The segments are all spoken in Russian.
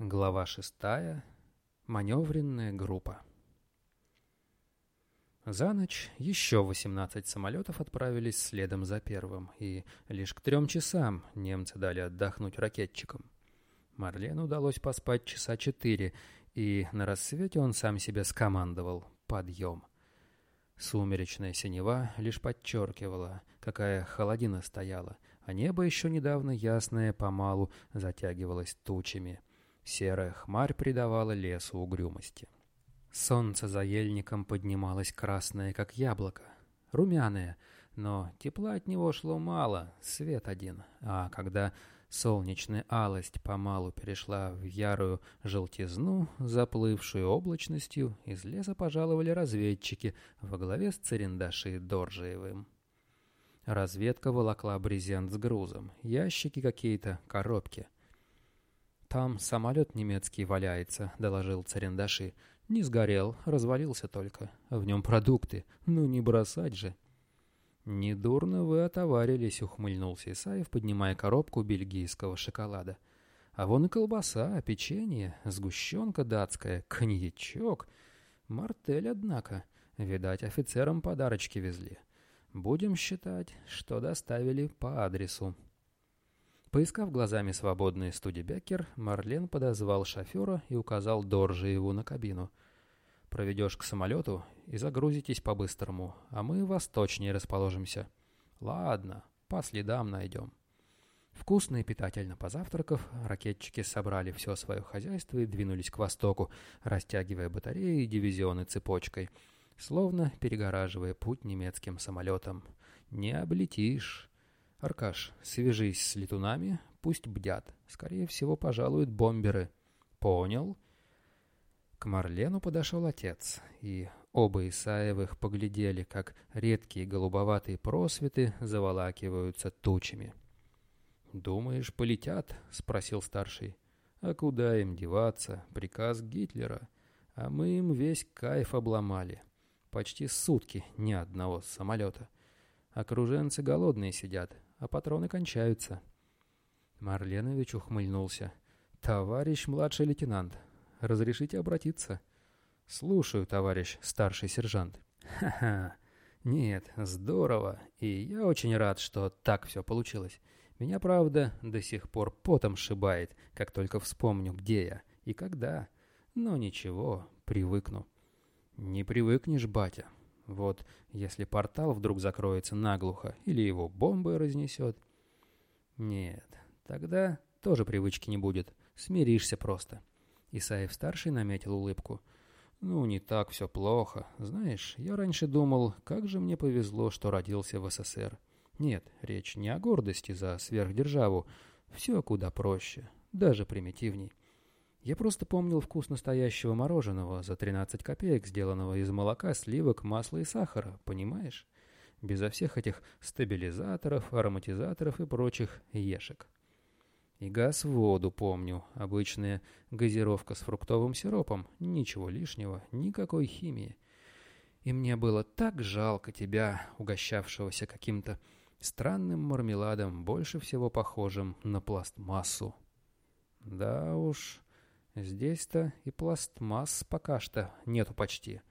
Глава шестая. Маневренная группа. За ночь еще 18 самолетов отправились следом за первым, и лишь к трем часам немцы дали отдохнуть ракетчикам. Марлену удалось поспать часа четыре, и на рассвете он сам себе скомандовал «Подъем». Сумеречная синева лишь подчеркивала, какая холодина стояла, а небо еще недавно ясное помалу затягивалось тучами — Серая хмарь придавала лесу угрюмости. Солнце за ельником поднималось красное, как яблоко, румяное, но тепла от него шло мало, свет один. А когда солнечная алость помалу перешла в ярую желтизну, заплывшую облачностью, из леса пожаловали разведчики во главе с Царендаши Доржиевым. Разведка волокла брезент с грузом, ящики какие-то, коробки. «Там самолет немецкий валяется», — доложил Царендаши. «Не сгорел, развалился только. В нем продукты. Ну, не бросать же». «Недурно вы отоварились», — ухмыльнулся Исаев, поднимая коробку бельгийского шоколада. «А вон и колбаса, печенье, сгущенка датская, коньячок. Мартель, однако. Видать, офицерам подарочки везли. Будем считать, что доставили по адресу». Поискав глазами свободный студебекер, Марлен подозвал шофера и указал Доржиеву на кабину. «Проведешь к самолету и загрузитесь по-быстрому, а мы восточнее расположимся». «Ладно, по следам найдем». Вкусно и питательно позавтракав, ракетчики собрали все свое хозяйство и двинулись к востоку, растягивая батареи и дивизионы цепочкой, словно перегораживая путь немецким самолетам. «Не облетишь». «Аркаш, свяжись с летунами, пусть бдят. Скорее всего, пожалуют бомберы». «Понял». К Марлену подошел отец, и оба Исаевых поглядели, как редкие голубоватые просветы заволакиваются тучами. «Думаешь, полетят?» — спросил старший. «А куда им деваться? Приказ Гитлера. А мы им весь кайф обломали. Почти сутки ни одного самолета. Окруженцы голодные сидят, а патроны кончаются. Марленович ухмыльнулся. «Товарищ младший лейтенант, разрешите обратиться?» «Слушаю, товарищ старший сержант». «Ха-ха, нет, здорово, и я очень рад, что так все получилось. Меня, правда, до сих пор потом шибает, как только вспомню, где я и когда. Но ничего, привыкну». «Не привыкнешь, батя. Вот если портал вдруг закроется наглухо или его бомбой разнесет... Нет, тогда тоже привычки не будет. Смиришься просто. Исаев-старший наметил улыбку. «Ну, не так все плохо. Знаешь, я раньше думал, как же мне повезло, что родился в СССР. Нет, речь не о гордости за сверхдержаву. Все куда проще, даже примитивней. Я просто помнил вкус настоящего мороженого за 13 копеек, сделанного из молока, сливок, масла и сахара, понимаешь? Безо всех этих стабилизаторов, ароматизаторов и прочих ешек. И газ в воду помню, обычная газировка с фруктовым сиропом, ничего лишнего, никакой химии. И мне было так жалко тебя, угощавшегося каким-то странным мармеладом, больше всего похожим на пластмассу. Да уж... Здесь-то и пластмасс пока что нету почти,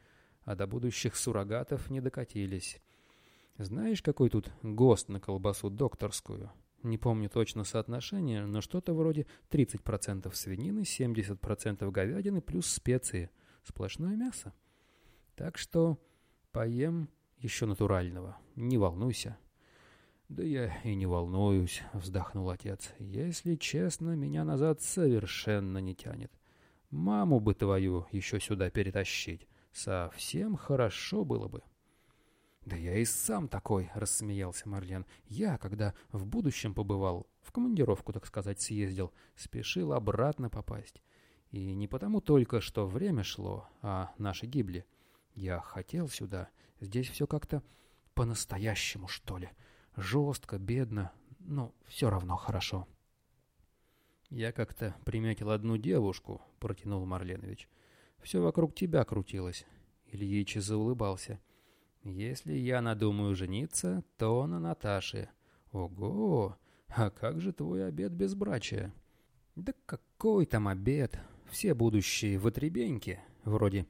а до будущих суррогатов не докатились. Знаешь, какой тут ГОСТ на колбасу докторскую? Не помню точно соотношение, но что-то вроде 30% свинины, 70% говядины плюс специи. Сплошное мясо. Так что поем еще натурального. Не волнуйся. «Да я и не волнуюсь», — вздохнул отец. «Если честно, меня назад совершенно не тянет. Маму бы твою еще сюда перетащить. Совсем хорошо было бы». «Да я и сам такой», — рассмеялся Марлен. «Я, когда в будущем побывал, в командировку, так сказать, съездил, спешил обратно попасть. И не потому только, что время шло, а наши гибли. Я хотел сюда. Здесь все как-то по-настоящему, что ли». Жестко, бедно, но все равно хорошо. «Я как-то приметил одну девушку», — протянул Марленович. «Все вокруг тебя крутилось». Ильич заулыбался. «Если я надумаю жениться, то на Наташе». «Ого! А как же твой обед безбрачия?» Да какой там обед? Все будущие вытребеньки, вроде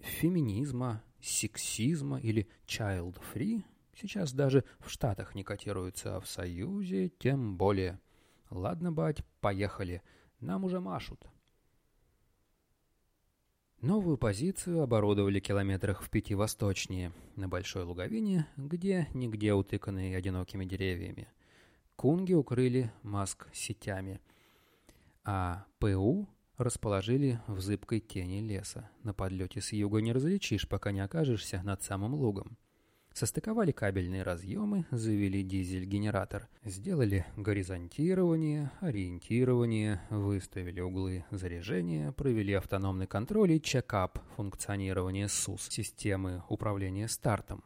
феминизма, сексизма или child-free, сейчас даже в Штатах не котируются, а в Союзе тем более. Ладно, бать, поехали. Нам уже машут. Новую позицию оборудовали километрах в пяти восточнее, на большой луговине, где нигде утыканные одинокими деревьями. Кунги укрыли маск сетями, а ПУ расположили в зыбкой тени леса. На подлете с юга не различишь, пока не окажешься над самым лугом. Состыковали кабельные разъемы, завели дизель-генератор, сделали горизонтирование, ориентирование, выставили углы заряжения, провели автономный контроль и чекап функционирования СУС, системы управления стартом.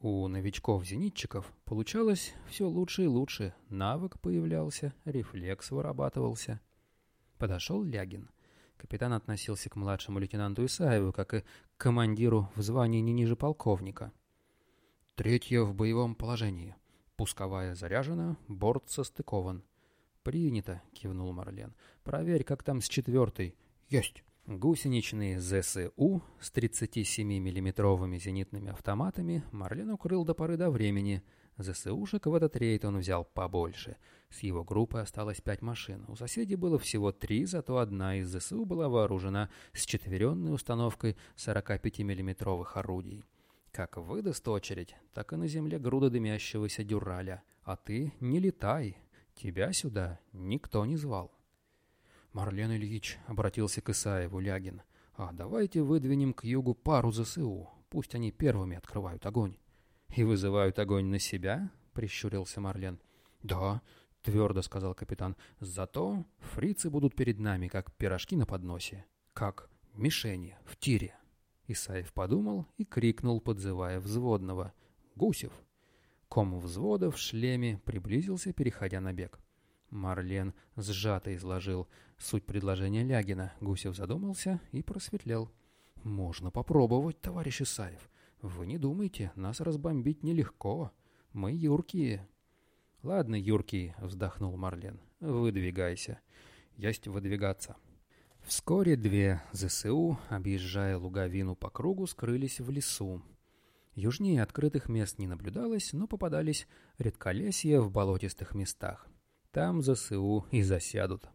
У новичков-зенитчиков получалось все лучше и лучше, навык появлялся, рефлекс вырабатывался. Подошел Лягин. Капитан относился к младшему лейтенанту Исаеву, как и к командиру в звании не ниже полковника. Третье в боевом положении. Пусковая заряжена, борт состыкован. «Принято», — кивнул Марлен. «Проверь, как там с четвертой». «Есть». Гусеничные ЗСУ с 37 миллиметровыми зенитными автоматами Марлен укрыл до поры до времени. ЗСУшек в этот рейд он взял побольше. С его группы осталось пять машин. У соседей было всего три, зато одна из ЗСУ была вооружена с четверенной установкой 45 миллиметровых орудий. Как выдаст очередь, так и на земле груда дымящегося дюраля. А ты не летай, тебя сюда никто не звал. Марлен Ильич обратился к Исаеву Лягин. «А давайте выдвинем к югу пару ЗСУ, пусть они первыми открывают огонь». «И вызывают огонь на себя?» — прищурился Марлен. «Да», — твердо сказал капитан. «Зато фрицы будут перед нами, как пирожки на подносе, как мишени в тире». Исаев подумал и крикнул, подзывая взводного. «Гусев!» Ком взвода в шлеме приблизился, переходя на бег. Марлен сжато изложил суть предложения Лягина. Гусев задумался и просветлел. «Можно попробовать, товарищ Исаев. Вы не думайте, нас разбомбить нелегко. Мы юркие». «Ладно, юркие», — вздохнул Марлен. «Выдвигайся». «Есть выдвигаться». Вскоре две ЗСУ, объезжая луговину по кругу, скрылись в лесу. Южнее открытых мест не наблюдалось, но попадались редколесья в болотистых местах. Там ЗСУ и засядут.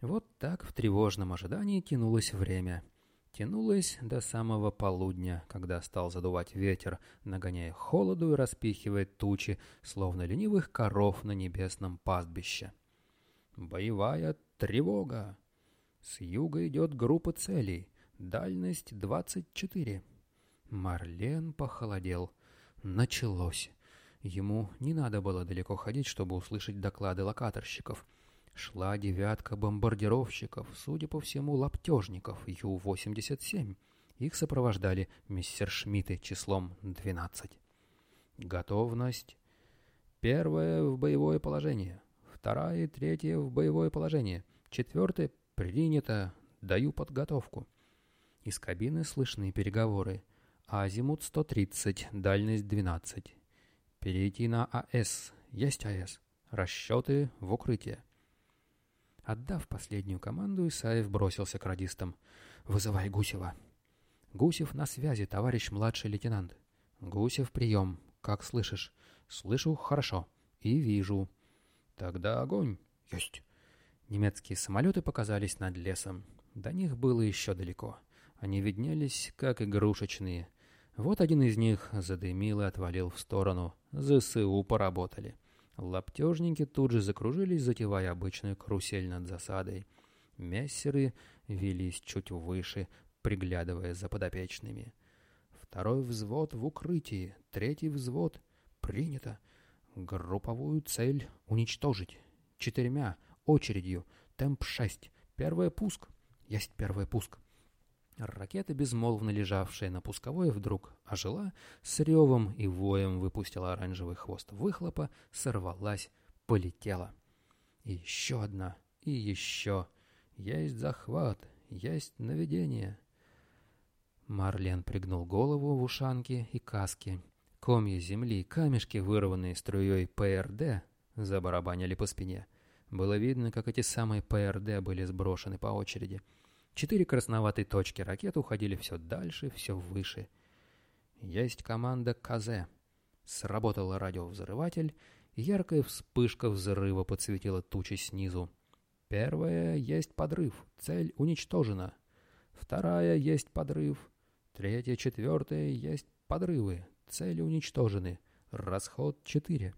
Вот так в тревожном ожидании тянулось время. Тянулось до самого полудня, когда стал задувать ветер, нагоняя холоду и распихивая тучи, словно ленивых коров на небесном пастбище. «Боевая тревога!» С юга идет группа целей. Дальность 24. Марлен похолодел. Началось. Ему не надо было далеко ходить, чтобы услышать доклады локаторщиков. Шла девятка бомбардировщиков, судя по всему, лаптежников Ю-87. Их сопровождали мессершмитты числом 12. Готовность. Первая в боевое положение. Вторая и третья в боевое положение. Четвертая «Принято. Даю подготовку». Из кабины слышны переговоры. Азимут 130, дальность 12. Перейти на АС. Есть АС. Расчеты в укрытие. Отдав последнюю команду, Исаев бросился к радистам. «Вызывай Гусева». «Гусев на связи, товарищ младший лейтенант». «Гусев, прием. Как слышишь?» «Слышу хорошо. И вижу». «Тогда огонь». «Есть». Немецкие самолеты показались над лесом. До них было еще далеко. Они виднелись, как игрушечные. Вот один из них задымил и отвалил в сторону. ЗСУ поработали. Лаптежники тут же закружились, затевая обычную карусель над засадой. Мессеры велись чуть выше, приглядывая за подопечными. Второй взвод в укрытии, третий взвод принято. Групповую цель уничтожить. Четырьмя Очередью. Темп 6. Первый пуск. Есть первый пуск. Ракета, безмолвно лежавшая на пусковой, вдруг ожила, с ревом и воем выпустила оранжевый хвост выхлопа, сорвалась, полетела. И еще одна, и еще. Есть захват, есть наведение. Марлен пригнул голову в ушанке и каске. Комья земли, камешки, вырванные струей ПРД, забарабанили по спине. Было видно, как эти самые ПРД были сброшены по очереди. Четыре красноватые точки ракет уходили все дальше, все выше. Есть команда КЗ. Сработал радиовзрыватель, яркая вспышка взрыва подсветила тучи снизу. Первая есть подрыв, цель уничтожена. Вторая есть подрыв. Третья, четвертая есть подрывы, цели уничтожены. Расход четыре.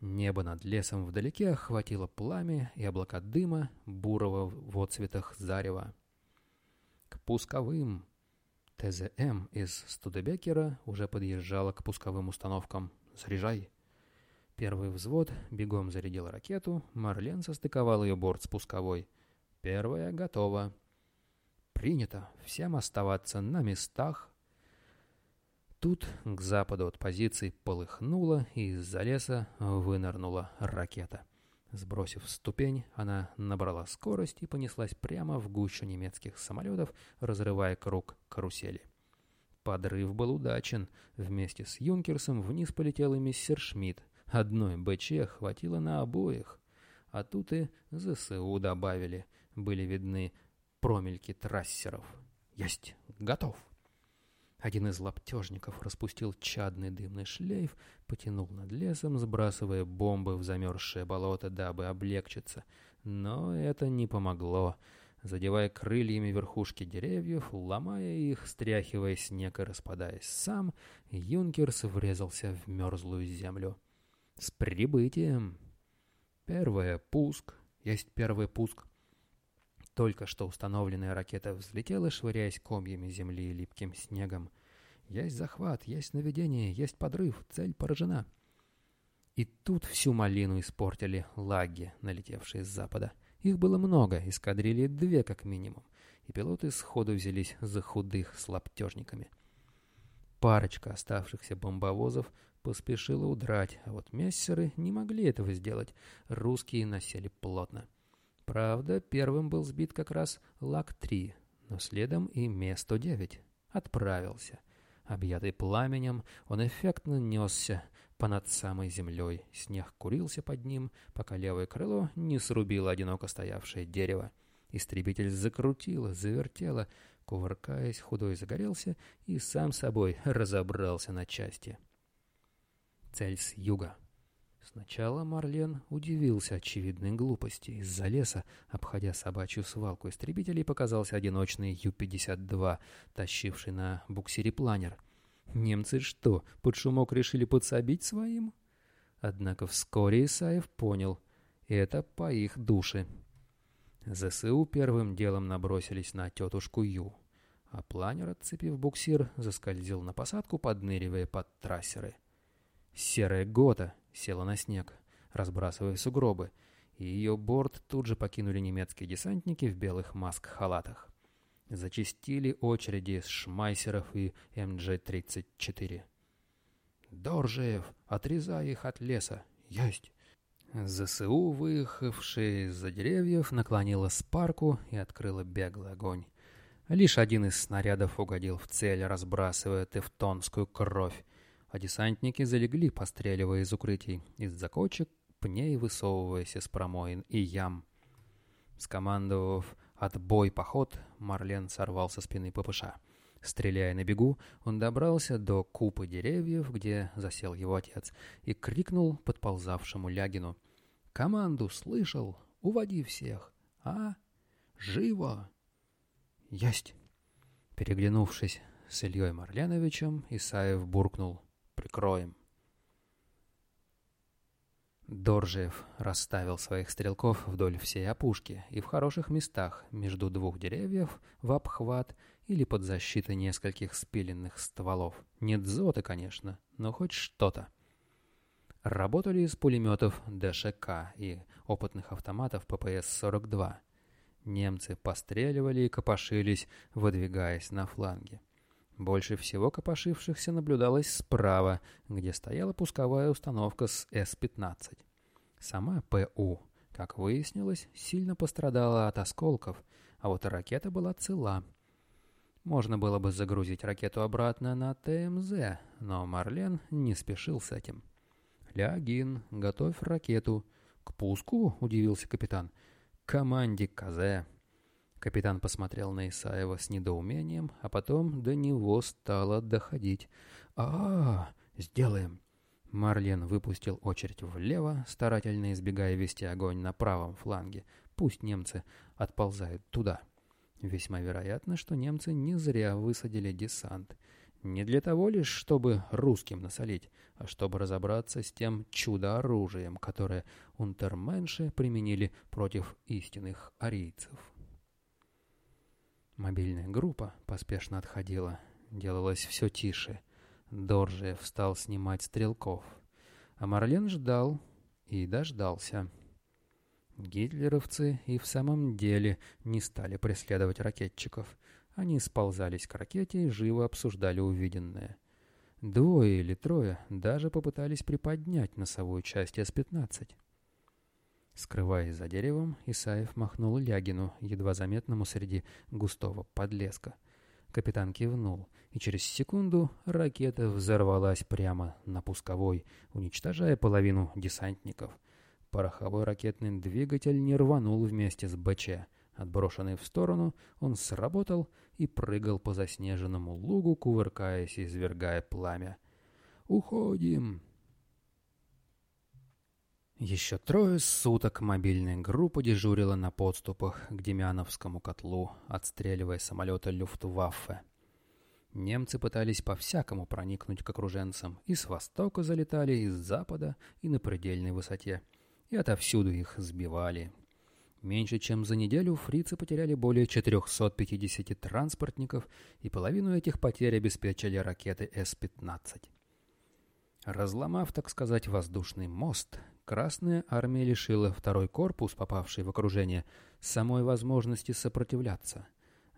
Небо над лесом вдалеке охватило пламя и облака дыма, бурого в отцветах зарева. К пусковым ТЗМ из Студебекера уже подъезжала к пусковым установкам. «Заряжай!» Первый взвод бегом зарядил ракету, Марлен состыковал ее борт с пусковой. Первая готова. Принято. Всем оставаться на местах. Тут к западу от позиций полыхнуло, и из-за леса вынырнула ракета. Сбросив ступень, она набрала скорость и понеслась прямо в гущу немецких самолетов, разрывая круг карусели. Подрыв был удачен. Вместе с Юнкерсом вниз полетел и мистер Шмидт. Одной БЧ хватило на обоих. А тут и ЗСУ добавили. Были видны промельки трассеров. Есть, готов. Один из лаптежников распустил чадный дымный шлейф, потянул над лесом, сбрасывая бомбы в замерзшее болото, дабы облегчиться. Но это не помогло. Задевая крыльями верхушки деревьев, ломая их, стряхивая снег и распадаясь сам, Юнкерс врезался в мерзлую землю. «С прибытием!» Первое — пуск. Есть первый пуск. Только что установленная ракета взлетела, швыряясь комьями земли и липким снегом. Есть захват, есть наведение, есть подрыв, цель поражена. И тут всю малину испортили лаги, налетевшие с запада. Их было много, эскадрильи две как минимум, и пилоты сходу взялись за худых с лаптежниками. Парочка оставшихся бомбовозов поспешила удрать, а вот мессеры не могли этого сделать, русские насели плотно. Правда, первым был сбит как раз Лак-3, но следом и Ме-109 отправился. Объятый пламенем, он эффектно несся понад самой землей. Снег курился под ним, пока левое крыло не срубило одиноко стоявшее дерево. Истребитель закрутило, завертело, кувыркаясь, худой загорелся и сам собой разобрался на части. Цель с юга. Сначала Марлен удивился очевидной глупости. Из-за леса, обходя собачью свалку истребителей, показался одиночный Ю-52, тащивший на буксире планер. Немцы что, под шумок решили подсобить своим? Однако вскоре Исаев понял, это по их душе. ЗСУ первым делом набросились на тетушку Ю, а планер, отцепив буксир, заскользил на посадку, подныривая под трассеры. Серая гота села на снег, разбрасывая сугробы, и ее борт тут же покинули немецкие десантники в белых маск-халатах. Зачистили очереди с шмайсеров и МГ-34. «Доржеев, отрезай их от леса! Есть!» ЗСУ, выехавшая из-за деревьев, наклонила спарку и открыла беглый огонь. Лишь один из снарядов угодил в цель, разбрасывая тевтонскую кровь, а десантники залегли, постреливая из укрытий, из-за кочек, пней высовываясь из промоин и ям. Скомандовав «отбой поход», Марлен сорвал со спины ППШ. Стреляя на бегу, он добрался до купы деревьев, где засел его отец, и крикнул подползавшему Лягину. «Команду слышал! Уводи всех! А? Живо!» «Есть!» Переглянувшись с Ильей Марленовичем, Исаев буркнул прикроем. Доржиев расставил своих стрелков вдоль всей опушки и в хороших местах, между двух деревьев, в обхват или под защитой нескольких спиленных стволов. Нет зота, конечно, но хоть что-то. Работали из пулеметов ДШК и опытных автоматов ППС-42. Немцы постреливали и копошились, выдвигаясь на фланге. Больше всего копошившихся наблюдалось справа, где стояла пусковая установка с С-15. Сама ПУ, как выяснилось, сильно пострадала от осколков, а вот ракета была цела. Можно было бы загрузить ракету обратно на ТМЗ, но Марлен не спешил с этим. «Лягин, готовь ракету. к пуску?» — удивился капитан. «Команде Казе». Капитан посмотрел на Исаева с недоумением, а потом до него стало доходить. а, -а, -а сделаем!» Марлен выпустил очередь влево, старательно избегая вести огонь на правом фланге. Пусть немцы отползают туда. Весьма вероятно, что немцы не зря высадили десант. Не для того лишь, чтобы русским насолить, а чтобы разобраться с тем чудо-оружием, которое унтерменши применили против истинных арийцев. Мобильная группа поспешно отходила. Делалось все тише. Доржиев встал снимать стрелков. А Марлен ждал и дождался. Гитлеровцы и в самом деле не стали преследовать ракетчиков. Они сползались к ракете и живо обсуждали увиденное. Двое или трое даже попытались приподнять носовую часть С-15. Скрываясь за деревом, Исаев махнул Лягину, едва заметному среди густого подлеска. Капитан кивнул, и через секунду ракета взорвалась прямо на пусковой, уничтожая половину десантников. Пороховой ракетный двигатель не рванул вместе с БЧ. Отброшенный в сторону, он сработал и прыгал по заснеженному лугу, кувыркаясь и извергая пламя. «Уходим!» Еще трое суток мобильная группа дежурила на подступах к Демяновскому котлу, отстреливая самолеты Люфтваффе. Немцы пытались по-всякому проникнуть к окруженцам, и с востока залетали, и с запада, и на предельной высоте. И отовсюду их сбивали. Меньше чем за неделю фрицы потеряли более 450 транспортников, и половину этих потерь обеспечили ракеты С-15. Разломав, так сказать, воздушный мост, Красная армия лишила второй корпус, попавший в окружение, самой возможности сопротивляться.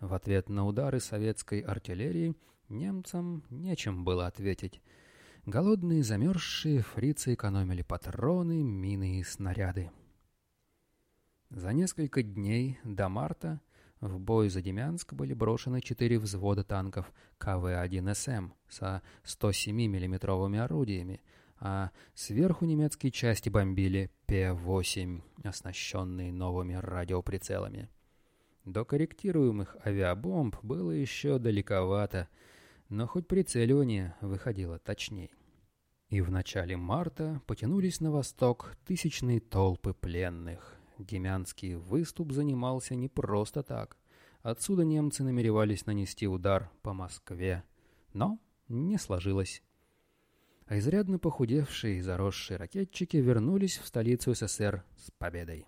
В ответ на удары советской артиллерии немцам нечем было ответить. Голодные замерзшие фрицы экономили патроны, мины и снаряды. За несколько дней до марта в бой за Демянск были брошены четыре взвода танков КВ-1СМ со 107 миллиметровыми орудиями, а сверху немецкие части бомбили Пе-8, оснащенные новыми радиоприцелами. До корректируемых авиабомб было еще далековато, но хоть прицеливание выходило точней. И в начале марта потянулись на восток тысячные толпы пленных. Демянский выступ занимался не просто так. Отсюда немцы намеревались нанести удар по Москве. Но не сложилось а изрядно похудевшие и заросшие ракетчики вернулись в столицу СССР с победой.